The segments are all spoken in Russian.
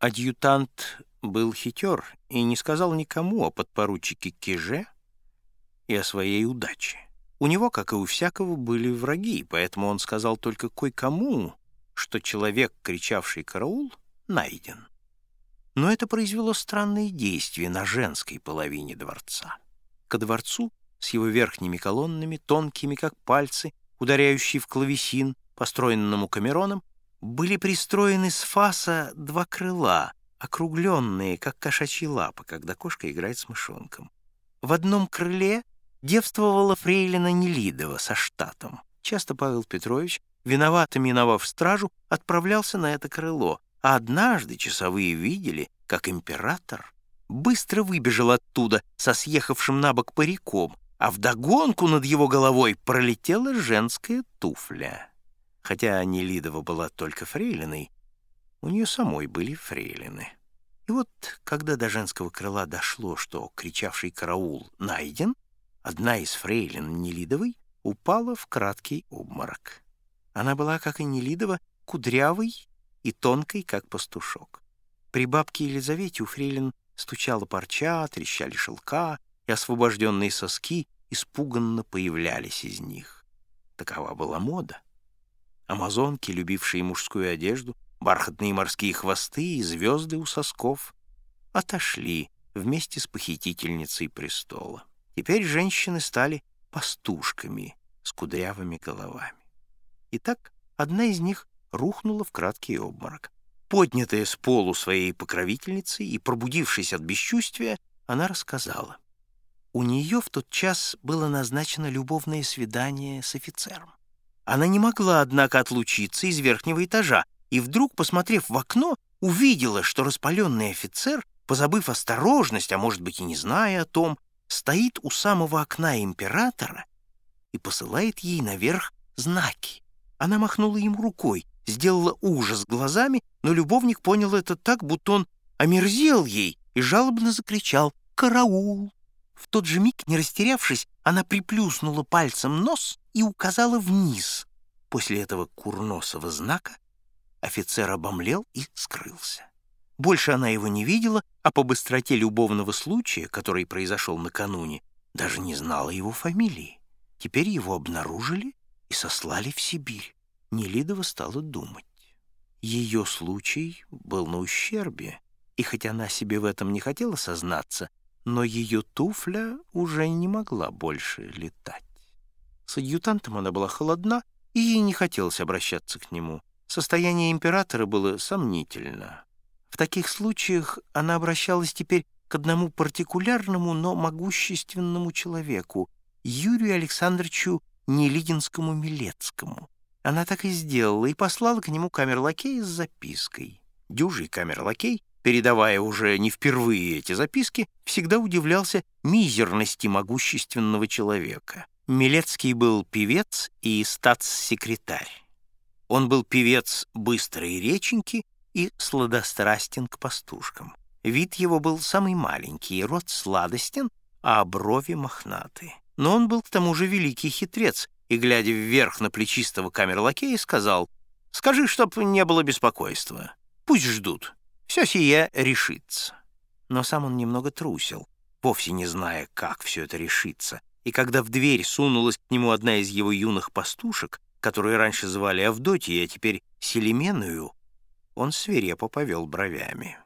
Адъютант был хитер и не сказал никому о подпоручике Киже и о своей удаче. У него, как и у всякого, были враги, поэтому он сказал только кое-кому, что человек, кричавший «караул», найден. Но это произвело странные действия на женской половине дворца. Ко дворцу с его верхними колоннами, тонкими, как пальцы, ударяющие в клавесин, построенному Камероном, были пристроены с фаса два крыла, округленные, как кошачьи лапы, когда кошка играет с мышонком. В одном крыле девствовала фрейлина Нелидова со штатом. Часто Павел Петрович, виновато миновав стражу, отправлялся на это крыло, а однажды часовые видели, как император быстро выбежал оттуда со съехавшим на бок париком, а вдогонку над его головой пролетела женская туфля. Хотя Нелидова была только фрейлиной, у нее самой были фрейлины. И вот, когда до женского крыла дошло, что кричавший караул найден, одна из фрейлин Нелидовой упала в краткий обморок. Она была, как и Нелидова, кудрявой и тонкой, как пастушок. При бабке Елизавете у фрейлин стучала парча, трещали шелка, и освобожденные соски испуганно появлялись из них. Такова была мода. Амазонки, любившие мужскую одежду, бархатные морские хвосты и звезды у сосков, отошли вместе с похитительницей престола. Теперь женщины стали пастушками с кудрявыми головами. Итак, одна из них рухнула в краткий обморок. Поднятая с полу своей покровительницей и пробудившись от бесчувствия, она рассказала. У нее в тот час было назначено любовное свидание с офицером. Она не могла, однако, отлучиться из верхнего этажа, и вдруг, посмотрев в окно, увидела, что распаленный офицер, позабыв осторожность, а может быть и не зная о том, стоит у самого окна императора и посылает ей наверх знаки. Она махнула ему рукой, сделала ужас глазами, но любовник понял это так, будто он омерзел ей и жалобно закричал «Караул!». В тот же миг, не растерявшись, она приплюснула пальцем нос и указала вниз. После этого курносого знака офицер обомлел и скрылся. Больше она его не видела, а по быстроте любовного случая, который произошел накануне, даже не знала его фамилии. Теперь его обнаружили и сослали в Сибирь. Нелидова стала думать. Ее случай был на ущербе, и хоть она себе в этом не хотела сознаться, но ее туфля уже не могла больше летать. С адъютантом она была холодна, и ей не хотелось обращаться к нему. Состояние императора было сомнительно. В таких случаях она обращалась теперь к одному партикулярному, но могущественному человеку, Юрию Александровичу Нелидинскому-Милецкому. Она так и сделала и послала к нему камерлакея с запиской. Дюжий камерлакей передавая уже не впервые эти записки, всегда удивлялся мизерности могущественного человека. Милецкий был певец и статс-секретарь. Он был певец быстрой реченьки и сладострастен к пастушкам. Вид его был самый маленький, рот сладостен, а брови мохнаты. Но он был к тому же великий хитрец, и, глядя вверх на плечистого камерлакея, сказал, «Скажи, чтоб не было беспокойства. Пусть ждут. Все сие решится. Но сам он немного трусил, вовсе не зная, как все это решится. И когда в дверь сунулась к нему одна из его юных пастушек, которую раньше звали Авдотьей, а теперь Селименую, он свирепо повел бровями.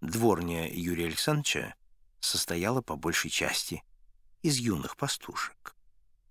Дворня Юрия Александровича состояла по большей части из юных пастушек.